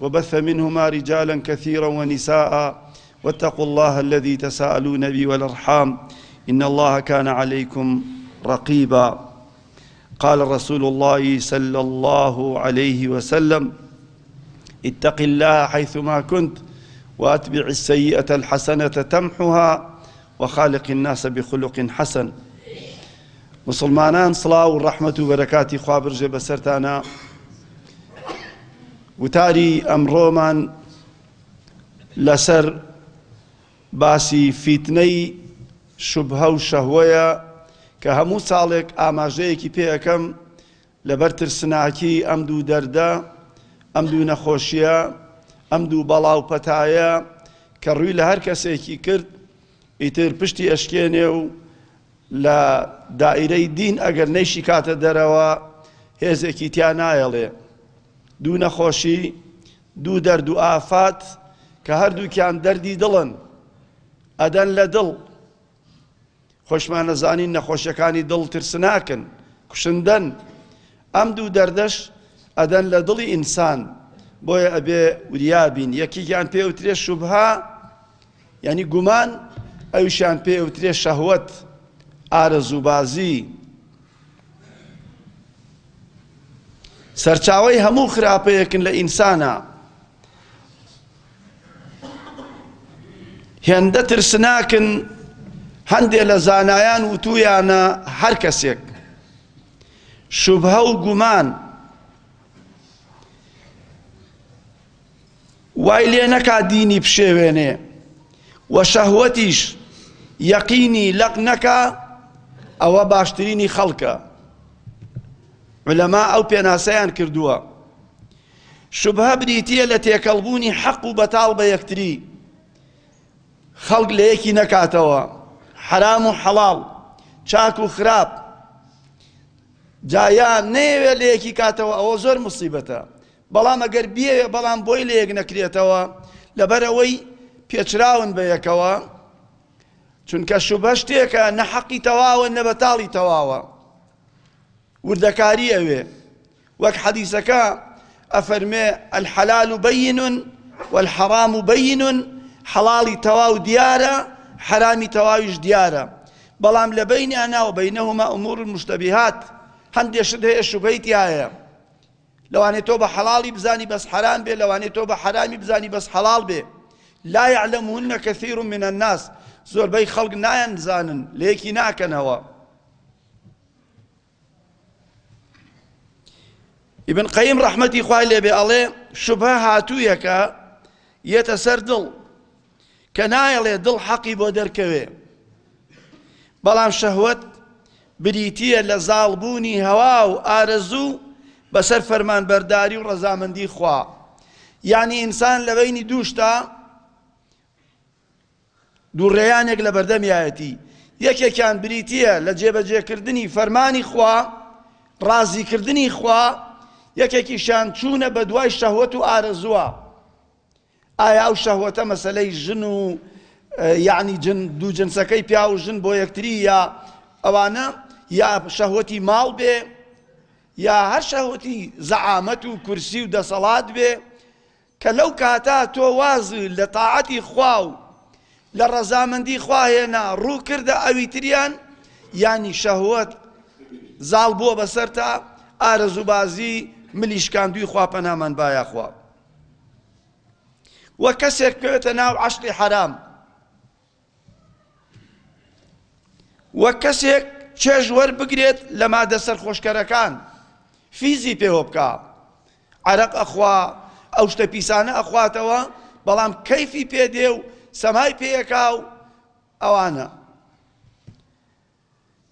وبث منهما رجالا كثيرا ونساء واتقوا الله الذي تساءلون به والأرحام إن الله كان عليكم رقيبا قال رسول الله صلى الله عليه وسلم اتق الله حيثما كنت واتبع السيئة الحسنة تمحها وخالق الناس بخلق حسن مسلمانان صلاة والرحمة وبركات خوابر جب سرتانا وتاری ئەمڕۆمان لەسەر باسی فیتنەی شوبهە و شەهوەیە کە هەموو ساڵێک ئاماژەیەکی پێەکەم لەبەر ترسناکی ئەم دوو دەردە ئەم دوو نەخۆشیە ئەم دوو بەڵاو پەتایە کە ڕووی لە هەر کەسێکی کرد ئیتر پشتی ئەشکێنێ و لە دائیرەی دین ئەگەر نەیشیکاتە دەرەوە هێزێکی تیا نایەڵێ. دوو نەخۆشی، دوو دەرد و ئافات کە هەردووکیان دەردی دڵن، ئەدەن لە دڵ. خۆشمانەزانین نەخۆشیەکانی دڵ ترسناکن، کوشندەن. ئەم دوو دەردەش ئەدەن لە دڵی ئینسان، بۆیە ئەبێ وریابین. یەکێکیان پێ ئەوترێ شوبهە، یانی گومان ئەویشیان پێ ئەوترێ شەهوەت ئارەزووبازی سەرچاوەی هەموو خراپەیەکن لە ئینسانە هێندە ترسناکن هەندێ لە زانایان وتویانە هەر کەسێک شوبهە و گومان وای لێ نەکا دینی بشێوێنێ و شەهوەتیش یەقینی لەق نەکا ئەوە باشترینی خەڵکە علەما ئەو پێناسەیان کردووە شبهە بریتیە لە تێکەڵبوونی حەق و بەتاڵ بە یەکتری خەڵک لە یەکی نەکاتەوە حرام و حەڵاڵ چاک و خراپ جایان نەیەوێت لە یەکی کاتەوە ئەوە زۆر مصیبەتە بەڵام ئەگەر بیەوێ بەڵام بۆی لەیەک نەکرێتەوە لەبەرئەوەی پێچراون بەیەکەوە چونکە شوبە شتێکە نە حەقی تەواوە نە بەتاڵی تەواوە وردەکاری ئەوێ وەک حەدیسەکە ئەفەرمێ الحلال بەین والحرام بەین حەڵاڵی تەواو دیارە حرامی تەواویش دیارە بەڵام لە بینیان ناوە بینەهما ئومور مشتبهات هەندێک شت هەیە شوبەی تایە لەوانەیە تۆ بە حەڵاڵی بزانی بەس حەرام بێ لەوانەیە تۆ بە حەرامی بزانی بەس حەڵاڵ بێ لا یعلمهن کثیر من الناس زۆربەی خەڵک نایان زانن لەیەکی ناکەنەوە ابن قیم رحمتی خوای لێبێ ئەڵێ شبه هاتوویەکە یەتە سەر دڵ کە نایەڵێ دڵ حەقی بۆ دەرکەوێ بەڵام شەهوەت بریتییە لە زاڵ بوونی هەوا و ئارەزوو بەسەر فەرمانبەرداری و ڕەزامەندی خوا یعنی ئینسان لە بینی دووشتا دووڕێیانێک لە بەردەمیایەتی یەکێکیان بریتییە لە جێبەجێکردنی فەرمانی خوا ڕازیکردنی خوا یەکێکیشان چوونە بە دوای شەهوت و ئارەزووە ئایا ئەو شەهوەتە مەسەلەی ژن و یەعنی جن دوو جنسەکەی پیاو و ژن بۆ یەکتری یا ئەوانە یا شەهوەتی ماڵ بێ یا هەر شەهوەتی زەعامەت و کورسی و دەسەڵات بێ کە لەو کاتا تۆ واز لە تاعەتی خوا و لە ڕەزامەندی خوا هێنا ڕوو کردە ئەوی تریان یانی شەهوەت زاڵ بووە بەسەرتا ئارەزوبازی ملیشکان دوی خوا پەنامان بایە خوا وە کەسێک پێوێتە ناو عەشقی حەرام وە کەسێک چێژ وەربگرێت لە مادە سەرخۆشکەرەکان فیزی پێوە بکە عرق ئەخوا ئەو شتە پیسانە ئەخواتەوە بەڵام کەیفی پێدێ و سەمای پێیەکا و ئەوانە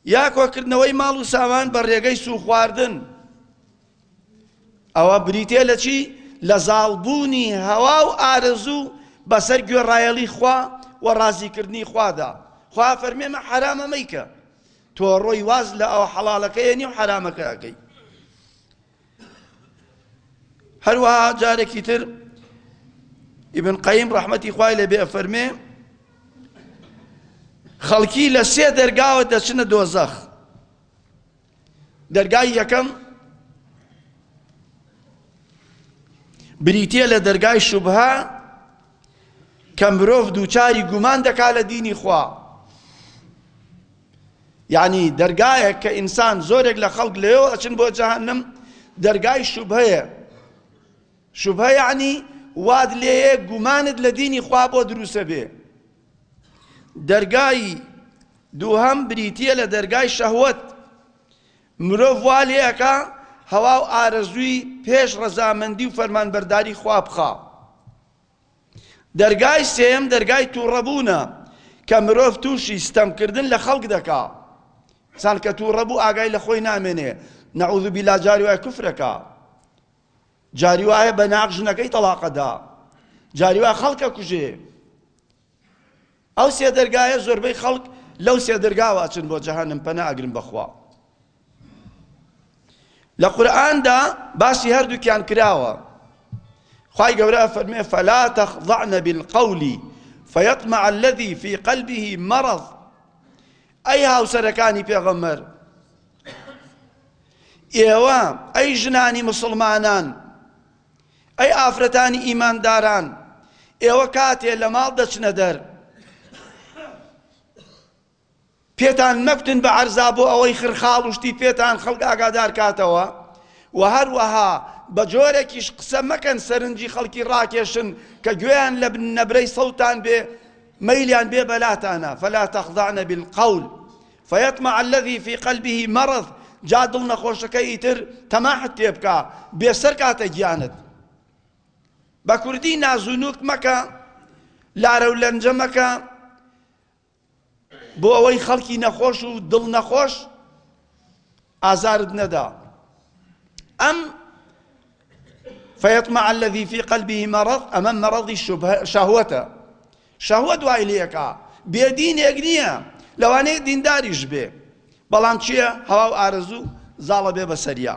یا کۆکردنەوەی ماڵ و سامان بە ڕێگەی سووخواردن ئەوە بریتێ لە چی لە زاڵبوونی هەوا و ئارەزوو بەسەر گوێڕایەڵی خوا و ڕازیکردنی خوادا خوا فەرمێمە حرامە مەیکە تۆ ڕۆی واز لە ئەو حەڵالەکەیەنی و حرامەکەەکەی هەروەها جارێکی تر ئیبن قەیم ڕەحمەتی خوای لێ بێ فەرمێ خەڵکی لە سێ دەرگاوە دەچنە دۆزەخ دەرگای یەکەم بریتە لە دەرگای شوبها کە مرۆڤ دووچاری گومان دەکا لە دینی خوا یەعنی دەرگایەک کە ئینسان زۆرێک لە خەڵک لەوێوە ئەچن بۆ جەهەنم دەرگای شوبهەیە شوبهە یەعنی واد لێیە گومانت لە دینی خوا بۆ دروسە بێ دەرگای دووهەم بریتە لە دەرگای شەهوت مرۆڤ وا لێەکە هەوا و ئارەزووی پێش ڕەزامەندی و فەرمانبەرداری خوا بخە دەرگای سێیەم دەرگای توڕەبوونە کە مرۆڤ تووشی ستەمکردن لە خەڵک دەکا سان کە توڕەبوو ئاگای لە خۆی نامێنێ نەعوذ بیلا جاری وایە کفرەکە جاری وایە بە ناق ژنەکەی تەڵاقەدا جاری وایە خەڵکە کوژێ ئەو سێ دەرگایە زۆربەی خەڵک لەو سێ دەرگاوە ئەچن بۆ جەهەنم پەنا ئەگرن بەخوا لە قورئاندا باسی هەردووکیان کراوە خوای گەورە فەرمێ فلا تخضعن بالقول فيطمع الذي في قلبه مرض ئەی هاوسەرەکانی پێغەمبەر ئێوە ئەی ژنانی مسلمانان ئەی ئافرەتانی ئیمانداران ئێوە کاتێ لە ماڵ دەچنە دەر پێتان مەکوتن بە عەرزا بۆ ئەوەی خرخاڵ و شتی پێتان خەڵک ئاگادار کاتەوە و هەروەها بە جۆرێکیش قسە مەکەن سەرنجی خەڵکی ڕاکێشن کە گوێیان لە نەبرەی سەوتان بێ مەیلیان بێ بەلاتانە فلا تخضعن بالقول فیطمع الذی فی قلبه مرض جا دڵ نەخۆشەکە ئیتر تەماحت پێ بکا بێ سەر کاتە گیانت بە کوردی نازو نوک مەکە لارە و لەنجە مەکە بۆ ئەوەی خەڵکی نەخۆش و دڵ نەخۆش ئازارت نەدا ئەم فیطمع الذي في قلبه مرض ئەمە مەڕەضی شەهوەتە شەهوە دوای لەکە بێدینێک نییە لەوانەیە دینداریش بێ بەڵام چییە هەوا و ئارەزوو زاڵە بێ بەسەریا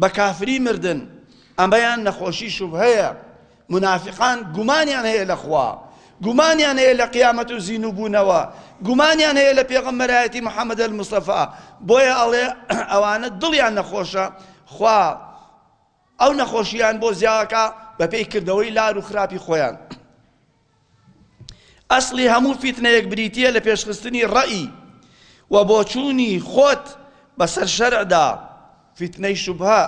بە کافری مردن ئەمەیان نەخۆشی شوبهەیە منافقان گومانیان هەیە لە خوا گومانیان هەیە لە قیامەت و زینوبوونەوە گومانیان هەیە لە پێغەمبەرایەتی محەممەد المستەفا بۆیە ئەڵێ ئەوانە دڵیان نەخۆشە خوا ئەو نەخۆشیان بۆ زیاکە بەپێی کردەوەی لار و خراپی خۆیان ئەسڵی هەموو فیتنەیەک بریتییە لە پێشخستنی ڕەئی و بۆچوونی خۆت بەسەر شەرعدا، فیتنەی شوبهە.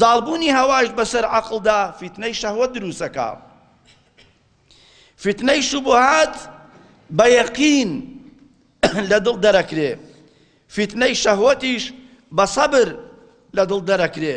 زاڵبوونی هەواش بەسەر عەقڵدا فیتنەی شەهوەت دروست ئەکا. فیتنەی شوبهات بە یەقین لە دڵ دەرەکرێ، فیتنەی شەهوەتیش بە سەبر لە دڵ دەرەکرێ.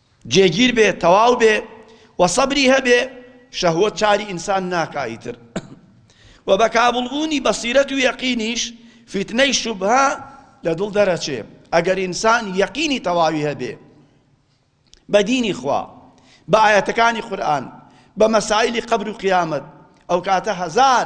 جێگیر بێ تەواو بێ و سەبری هەبێ شەهوەت چاری ئینسان ناکا ئیتر و بە کابڵبوونی بەسیرەت و یەقینیش فیتنەی شوبهە لە دڵ دەرەچێ ئەگەر ئینسان یەقینی تەواوی هەبێ بە دینی خوا بە ئایەتەکانی قورئان بە مەسائیلی قەبر و قیامەت ئەو کاتە هەزار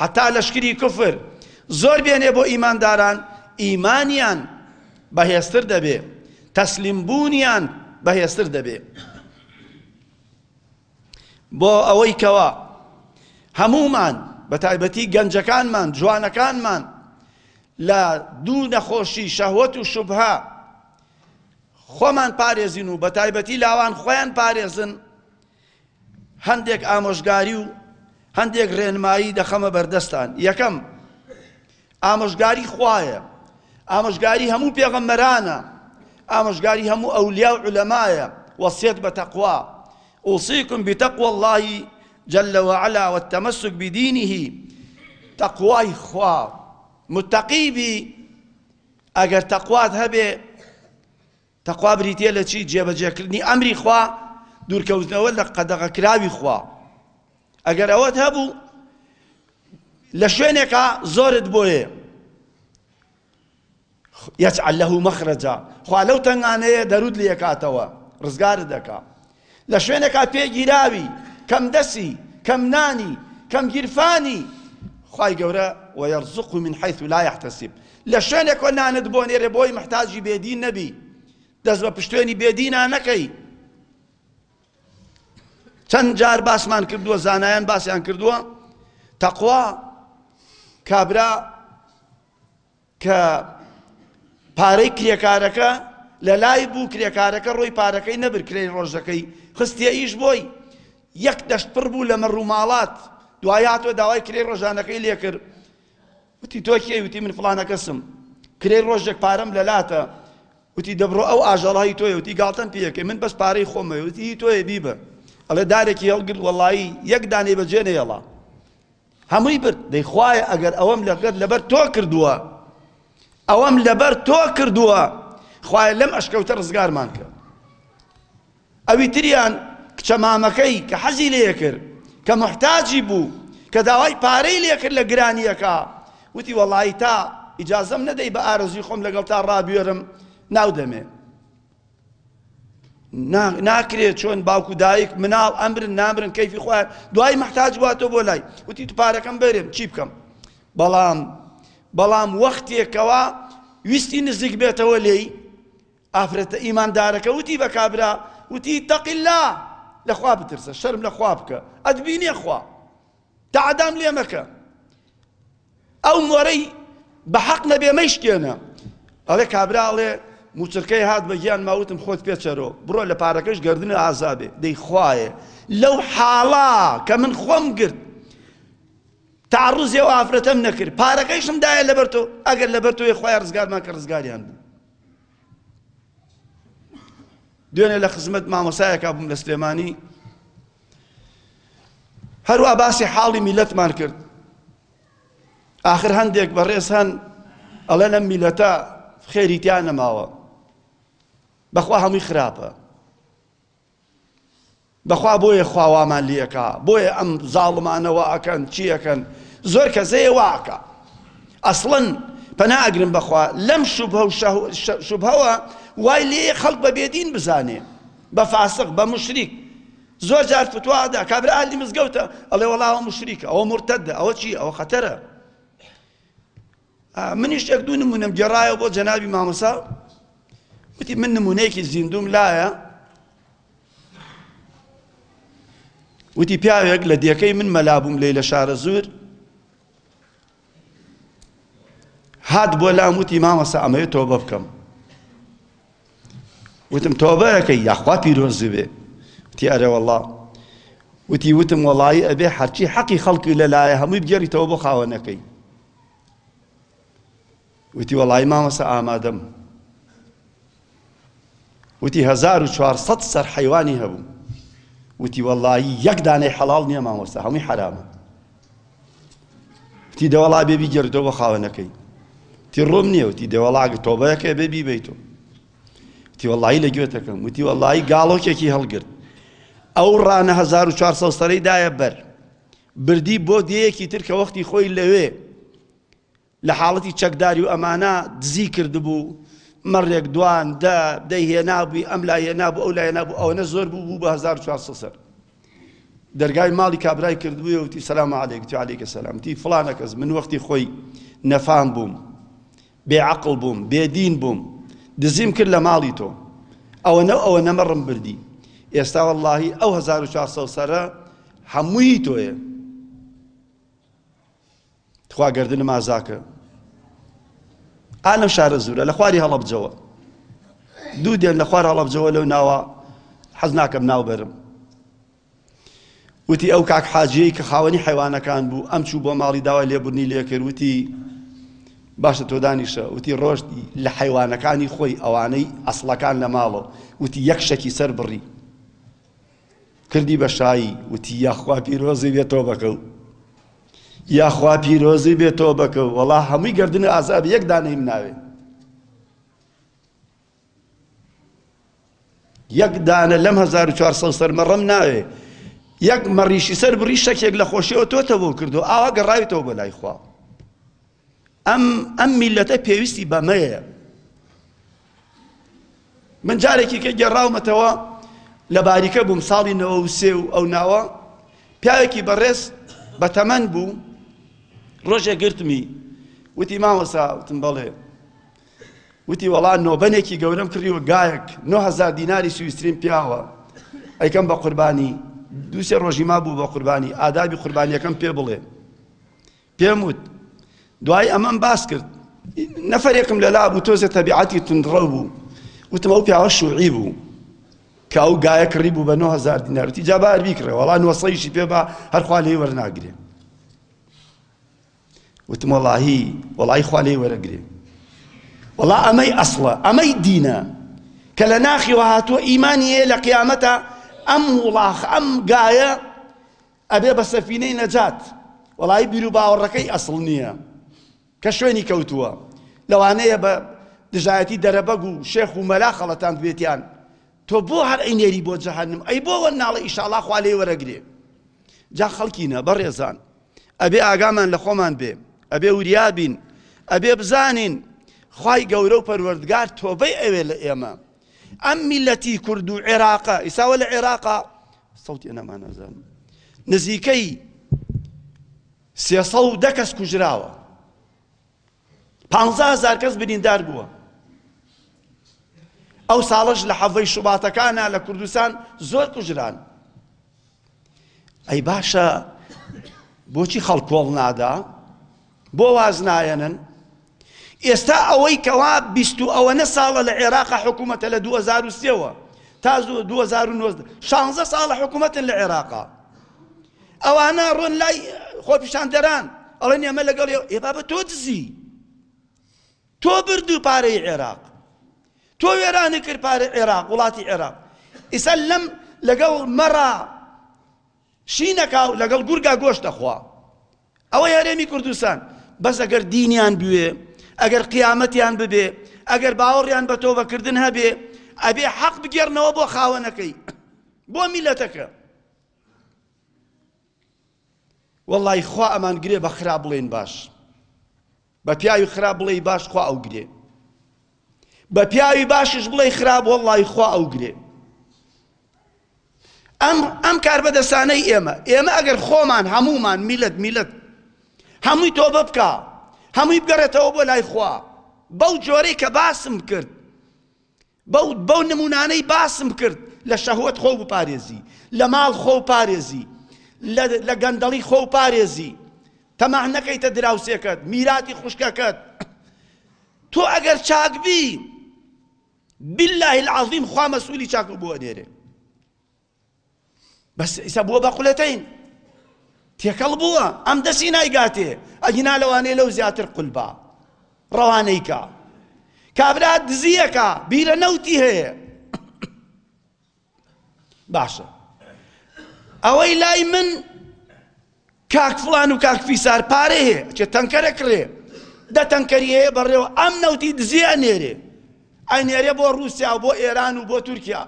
هەتا لەشکری کوفر زۆر بێنێ بۆ ئیمانداران ئیمانیان بەهێزتر دەبێ تەسلیم بوونیان بەهێزتر دەبێ بۆ ئەوەی کەوا هەمومان بە تایبەتی گەنجەکانمان جوانەکانمان لە دوو نەخۆشی شەهوەت و شوبها خۆمان پارێزین و بە تایبەتی لاوان خۆیان پارێزن هەندێک ئامۆژگاری و هەندێک ڕێنمایی دەخەمە بەردەستان یەکەم ئامۆژگاری خوایە ئامۆژگاری هەموو پێغەمبەرانە ئامۆژگاری هەموو ئەولیا و علەمایە وەسیەت بە تەقوا ئوسیکم بتەقوە اللهی جل وعلا والتمسك بدينه تەقوای خوا متەقیبی ئەگەر تەقوات هەبێ تەقوا بریتییە لە چی؟ جێبەجێکردنی ئەمری خوا، دوورکەوتنەوە لە قەدەغەکراوی خوا. ئەگەر ئەوەت هەبوو لە شوێنێکا زۆرت بۆیە یەجعل لەه مەخرەجا، خوا لەو تەنگانەیە دەروت لێکاتەوە، ڕزگارت دەکا. لە شوێنێکا پێگیراوی کەم دەسی کەم نانی کەم گیرفانی خوای گەورە وەیەرزق و من حیث لا یحتسب لە شوێنێک و نانت بۆ نێرێ بۆی محتاجی بێدین نەبی دەست بە پشتێنی بێدینا نەکەی چەند جار باسمان کردووە زانایان باسیان کردووە تەقوا کابرا کە پارەی کرێکارەکە لەلای بوو کرێکارەکە ڕۆی پارەکەی نەبر کرێی ڕۆژەکەی خستیە ئیش بۆی یەک دەشت پڕ بوو لە مەڕووماڵات دوای هاتووە داوای کرێی ڕۆژانەکەی لێکرد وتی تۆ کێ وتی من فلانە کەسم کرێی ڕۆژێک پارەم لەلاتە وتی دەبڕۆ ئەو ئاژەڵایی تۆی وتی گاڵتەن پێەکەی من بەس پارەی خۆمە وتی تۆیە بیبە ئەڵێ دارێکی هەڵگرت وەڵایی یەک دانەی بەجێ نەیەڵا هەمووی برد دەی خوایە ئەگەر ئەوەم لەگەر لەبەر تۆ کردووە ئەوەم لەبەر تۆ کردووە خوایە لەم ئەشکەوتە ڕزگارمان کە ئەوی تریان کچە مامەکەی کە حەزی لێ کرد کە محتاجی بوو کە داوای پارەی لێ کرد لە گرانیەکە وتی وەڵی تا ئیجازەم نەدەی بە ئارەزوی خۆم لەگەڵ تا ڕابێرم ناودەمێ ناکرێ چۆن باوکو دایک مناڵ ئەمرن نامرن کەیفی خۆیان دوای محتاج بواتەوە بۆ لای وتی تو پارەکەم بەرێم چی بکەم بەڵام بەڵام وەختێکەوە ویستی نزیک بێتەوە لێی ئافرەتە ئیماندارەکە وتی بە کابرا وتی تەقیلا لەخوا بترسە شەرم لەخوا بکە ئەدبینێ خوا تەعدام لێ مەکە ئەو مۆرەی بە حەق نەبێ مەیشکێنە ئەڵێ کابرا ئەڵێ موچرکەی هات بە گیان ماوتم خۆت پێچەرۆ بڕۆ لە پارەکەش گردن ئازابێ دەی خوایە لەو حاڵا کە من خۆم گرت تعرضێ و ئافرەتەم نەکرد پارەکەیشم دایە لەبەر تۆ ئەگەر لەبەر تۆی خۆی ڕزگارمان کە ڕزگاریان بوو دوێنێ لە خزمەت مامۆسایەکا بووم لە سلێمانی هەروە باسی حاڵی میلەتمان کرد آخر هەندێک بەڕێز هەن ئەڵێن ئەم میلەتە خێری تیا نەماوە بەخوا هەمووی خراپە بەخوا بۆیە خوا وامان لێکا بۆیە ئەم زاڵمانە وا ئەکەن چی ئەکەن زۆر کەس هەیە وا ئەکا ئەسڵەن پەنا ئەگرم بەخوا لەم شوبهە و شوبهەوە وای لێ خەڵک بە بێدین بزانێ بە فاسق بە مشریک زۆر جار فتوا ئەدا کابرا ئەهلی مزگەوتە ئەڵێ وەڵا ئەوە مشریکە ئەوە مرتەدە ئەوە چی ئەوە خەتەرە منیش یەک دوو نموونەم گێڕایەوە بۆ جەنابی مامۆستا و وتی من نموونەیەکی زیندووم لایە وتی پیاوێک لە دێکەی من مەلابووم لێ لە شارە زور هات بۆ لام وتی مامەسە ئەمەیە تۆبە بکەم وتم تۆبەیەکەی یاخوا پیرۆزی بێ وتی ئەرێ وەڵا وتی وتم وەڵایی ئەبێ هەرچی حەقی خەڵکی لەلایە هەمووی بگەریتەوە بۆ خاوەنەکەی وتی وەڵای مامۆسا ئامادەم وتی هەزار و چوارسەد سەر حەیوانی هەبوو وتی وەڵایی یەک دانەی حەڵاڵ نییە مامۆستا هەمووی حەرامە وتی دەوەڵا بێبی گردۆ بۆ خاوەنەکەی تی ڕۆم نییە وتی دەوەڵاگە تۆبەیەکە بێ بیبیت تۆ وتی وەڵایی لە گوێتەکەم وتی وەڵایی گاڵۆکێکی هەڵگرت ئەو ڕانە 1400 سەرەی دایە بەر بردی بۆ دێیەکی تر کە وەختی خۆی لەوێ لە حاڵەتی چەکداری و ئەمانە دزی کردبوو مەڕێک دوان دە دەی هێنابووی ئەم لا هێنابوو ئەو لای نابوو ئەوەنە زۆر بوو بوو بە 1400 سەر دەرگای ماڵی کابرای کردبووی وتی سەسلام عادێکتی عادێکە سەسلامتی فلانە کەس من وەختی خۆی نەفام بووم بێ عەقڵ بووم بێ دین بووم دزیم کرد لە ماڵی تۆ ئەوەنە و ئەوەنە مەڕم بردی ئێستا وەڵڵاهی ئەو هەزار و چوار سەد سەرە هەمووی تۆیە تخوا گەردنم ئازاکە ئا لەم شارە زورە لە خواری هەڵەبجەوە دوو دێن لە خوار هەڵەبجەوە لەو ناوە حەز ناکەم ناو بەرم وتی، ئەو کاک حاجیەی کە خاوەنی حەیوانەکان بوو، ئەم چوو بۆ ماڵی داوای لێبوردنی لێکرد، وتی، باشە تۆ دانیشە، وتی، ڕۆشت لە حەیوانەکانی خۆی ئەوانەی ئەسڵەکان لە ماڵەوە، وتی، یەک شەکی سەر بڕی، کردی بە شایی، وتی، یاخوا پیرۆزی بێ تۆبەکەو، یاخوا پیرۆزی بێ تۆبەکەو، وەڵا هەمووی گەردن ئازابی یەک دانەیم ناوێ. یەک دانە لەم هەزار و چوار سەد سەرمەڕەم ناوێ یەک مەڕیشی سەر بڕی شەکێک لە خۆشیەوە تۆتە بۆ کردو ئاوا گەڕاویتەوە بە لای خوا ئەم ئەم میلەتە پێویستی بەمەیە من جارێکی کە گەڕاومەتەوە لە باریکە بووم ساڵی نەوە و سێ و ئەو ناوە پیاوێکی بەڕێز بە تەمەن بوو ڕۆژێ گرتمی وتی ماوەسا وتم بەڵێ وتی وەڵا نۆبەنێکی گەورەم کڕیوە گایەک نۆ هەزار دیناری سویسریم پیاوە ئەیکەم بە قوربانی دووسێ ڕۆژی ما بوو بە قوربانی ئادابی قوربانیەکەم پێ بڵێ پێم وت دوای ئەمەم باس کرد نەفرێکم لە لابوو تۆزە تەبیعەتی تندڕە بوو وتم ئەو پیاوە شوعی بوو کە ئەو گایە کڕی بوو بە 9هزار دینارتی جابار بیکڕێ وەڵا نوەسەیشی پێ بە هەرخوا لێی وەرناگرێ وتم وەڵاهی وەڵاهی خوا لێی وەرەگرێ وەڵا ئەمەی ئەسڵە ئەمەی دینە کە لە ناخیەوە هاتووە ئیمانی هەیە لە قیامەتە ئەم وڵاخ ئەم گایە ئەبێ بە سەفینەی نەجات وەڵی بیر و باوەڕەکەی ئەسڵ نییە کە شوێنی کەوتووە لەوانەیە بە دژایەتی دەرەبەگ و شێخ و مەلا خەڵەتان بێتیان تۆ بۆ هەر ئەی نێری بۆ جەهەنم ئەی بۆ وە ناڵە ئیشاڵا خوا لێی وەرەگرێ جا خەڵکینە بەڕێزان ئەبێ ئاگامان لە خۆمان بێ ئەبێ وریابین ئەبێ بزانین خی گەورە و پەروەردگار تۆبەی ئەوێ لە ئێمە ئەم میلەتی کورد و عێراقا ئیساوە لە عێراقا سەوتی نەمانەزان نزیکەی سێسە و دە کەس کوژراوە پانزە هەزار کەس بریندار بووە. ئەو ساڵەش لە حەڤەی شوباتەکانە لە کوردستان زۆر کوژران. ئەی باشە بۆچی خەڵک کۆڵ نادا؟ بۆ واز نایەنن؟ ئێستا ئەوەی کەوا بیست و ئەوەنە ساڵە لە عێراقە حکوومەتە لە 2023ەوە تا 2009 16 ساڵە حکوومەتن لە عێراقا ئەوانە ئەڕۆن لای خۆپیشاندەران ئەڵێن ئێمە لەگەڵ ئێوە ئێ بابە تۆ دزی تۆ بردو پارەی عێراق تۆ وێرانی کرد پارە عێراق وڵاتی عێراق ئیسا لەم لەگەڵ مەڕا شینەکە و لەگەڵ گورگا گۆش دەخوا ئەوە یارێمی کوردستان بەس ئەگەر دینیان بوێ ئەگەر قیامەتیان ببێ ئەگەر باوەڕیان بە تۆبەکردن هەبێ ئەبێ حەق بگێڕنەوە بۆ خاوەنەکەی بۆ میلەتەکە وەڵڵای خوا ئەمان گرێ بە خراپ بڵێن باش بە پیاوی خراپ بڵێی باش خوا ئەو گرێ بە پیاوی باشش بڵێ خراپ وەڵڵای خوا ئەو گرێ ئەم ئەم کار بەدەستانەی ئێمە ئێمە ئەگەر خۆمان هەمومان میلەت میلەت هەمووی تۆ ببکە هەمووی بگەڕێتەوە بۆ لای خوا بەو جۆرەی کە باسم کرد بەو نمونانەی باسم کرد لە شەهوەت خۆو بپارێزی لە ماڵ خۆو پارێزی لە گەندەڵی خۆو پارێزی تەماع نەکەیتە دراوسێکەت میراتی خوشکەکەت تۆ ئەگەر چاک بی بالله العظیم خوا مەسئولی چاک بۆ ئەنێرێ بەس ئیسا بووە بە قولەتەین تێکەڵ بووە ئەم دەسی نایگاتێ ئەگینا لەوانەیە لەو زیاتر قولبا ڕەوانەیکە کابرا دزیەکە بیرە نەوتی هەیە باشە ئەوەی لای من کاک فڵان و کاک فیسار پارەی هەیە ئەچێ تەنکەرە کڕێ دە تەنکەری هەیە بەڕێوە ئەم نەوتی دزێ ئەنێرێ ئەنێرێ بۆ ڕووسیا و بۆ ئێران و بۆ تورکیا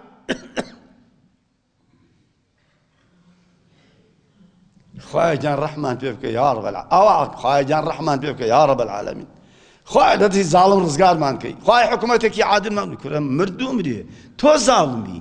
خوای جان ڕەحمان پێ بکە یا رب العالمین ئەوە خوای جان ڕەحمان پێ بکە یا رب العالمین خوای دەتی زاڵم ڕزگارمان کەی خوای حکوومەتێکی عادلمان کورە مردوو مرێ تۆ زاڵمی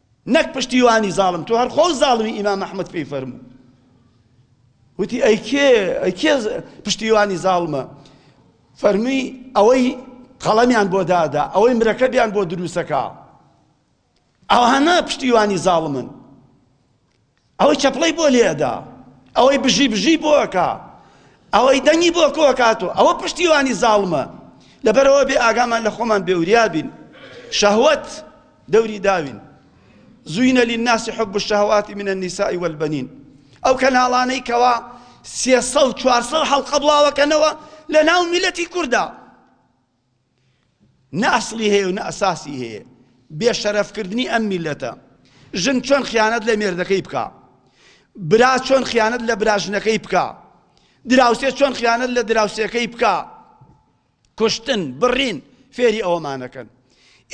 نەک پشتیوانی زاڵم تۆ هەر خۆو زاڵمی ئیمام ئەحمەد پێی فەرموو وتی ئەی کێ ئەی کێ پشتیوانی زاڵمە فەرمی ئەوەی قەڵەمیان بۆ دادا ئەوەی مرەکەبیان بۆ دروستەکە ئەوانە پشتیوانی زاڵمن ئەوەی چەپڵەی بۆ لێ ئەدا، ئەوەی بژی بژی بۆ ئەکا، ئەوەی دەنگی بۆ کۆ ئەکاتۆ، ئەوە پشتیوانی زاڵمە. لەبەرئەوە بێ ئاگامان لە خۆمان بێ وریا بین. شەهوەت دەوری داوین. زوینە للناس حب الشهوات من النساء والبنین. ئەو کەناڵانەی کەوا سێ سەد چوار سەد حەڵقە بڵاوەکەنەوە لە ناو میلەتی کوردا. نە ئەسڵی هەیە و نە ئەساسی هەیە بێ شەرەف کردنی ئەم میلەتە ژن چۆن خیانەت لە مێردەکەی بکا برا چۆن خیانەت لە براژنەکەی بکا دراوسێ چۆن خیانەت لە دراوسێکەی بکا کوشتن بڕین فێری ئەوەمانەکەن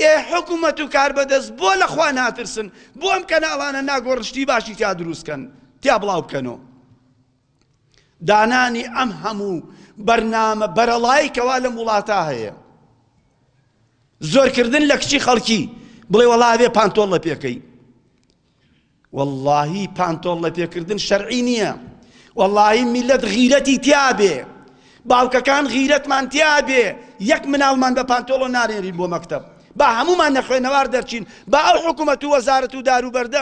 ئێ حکوومەت و کار بەدەست بۆ لە خوا ناترسن بۆ ئەم کەناڵانە ناگۆڕشتی باشی تیا دروستکەن تیا بڵاو بکەنەوە دانانی ئەم هەموو بەرنامە بەرەڵایی کەوا لەم وڵاتا هەیە زۆرکردن لە کچی خەڵکی بڵێ وەڵا بێ پانتۆڵ لە پێکەی واللهی پانتۆڵ لە پێکردن شەرعی نییە واللهی میلەت غیرەتی تیاابێ باوکەکان غیرەتمان تیاابێ یەک مناڵمان بە پانتۆڵۆ نارێنین بۆ مەکتب با هەمومان نەخوێنەوار دەرچین با ئەو حکوومەت و وەزارەت و داروبەردە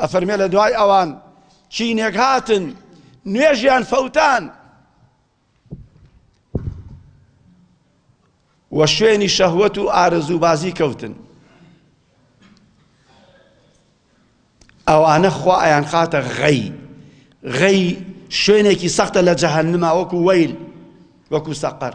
ئەفەرمێ لە دوای ئەوان چینێک هاتن نوێژیان فەوتان و شوێنی شەهوەت و ئارەزووبازی کەوتن ئەوانە خوایان خاتە غەی غەی شوێنێکی سەختە لە جەهەنما وەکو وەیل وەکو سەقەر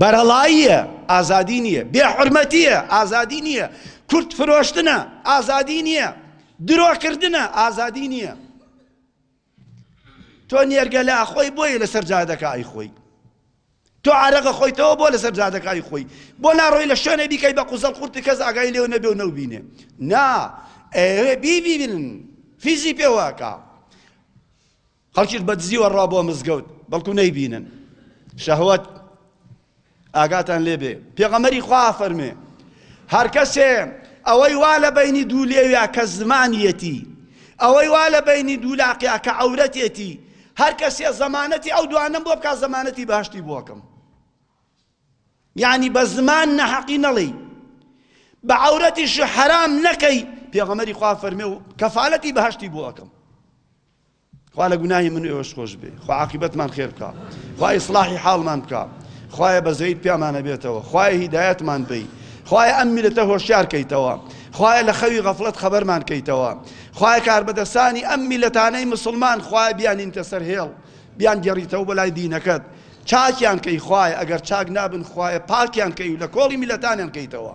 بەرەڵاییە، ئازادی نییە. بێ حورمەتییە، ئازادی نییە. کورد فرۆشتنە، ئازادی نییە. درۆ کردنە، ئازادی نییە. تۆ نێرگەلە ئەخۆی بۆیە لەسەر جادەکە ئەیخۆی. تۆ عرق خۆی تەوە بۆ لەسەر جادەکای خۆی بۆ ناڕۆی لە شوێنە بیکەی بە قوزەڵ قورتی کەس ئاگای لێو نەبێ و نەوبینێ نا ئەوێ بیبیبن فیزی پێواکە خەڵکیش بە دزی وەڕا بۆ مزگەوت بەڵکو نەیبینن شەهوەت ئاگاتان لێبێ پێغەمەری خوا فەرمێ هەر کەسێ ئەوەی وا لە بینی دوو لێویا کە زمانیەتی ئەوەی وا لە بینی دوو لاقیا کە عورەتێتی هەر کەسێ زەمانەتی ئەو دوانم بۆ بکە زەمانەتی باشتی بۆکەم یعنی بە زمان نەحەقی نەڵێی بە عورەتیش حرام نەکەی پێغەمەری خوا فەرمێ و کەفالەتی بەهشتی بۆکەم خوا لە گوناهی من و ئێوەش خۆش بێ خوا عاقیبەتمان خێر بکا خوا ئیسلاحی حاڵمان بکا خوایە بەزەیت پیامانە بێتەوە خوای هیدایەتمان بی خوایە ئەم میلەتە هۆشیار کەیتەوە خوایە لە خەوی غەفڵەت خەبەرمان کەیتەوە خوای کاربەدەسانی ئەم میلەتانەی مسلمان خوای بیانینتە سەر هێڵ بیان گەڕیتەوە بۆ لای دینەکەت چاکیان کەی خوای ئەگەر چاک نابن خوایە پاکیان کەی و لە کۆڵی میلەتانیان کەیتەوە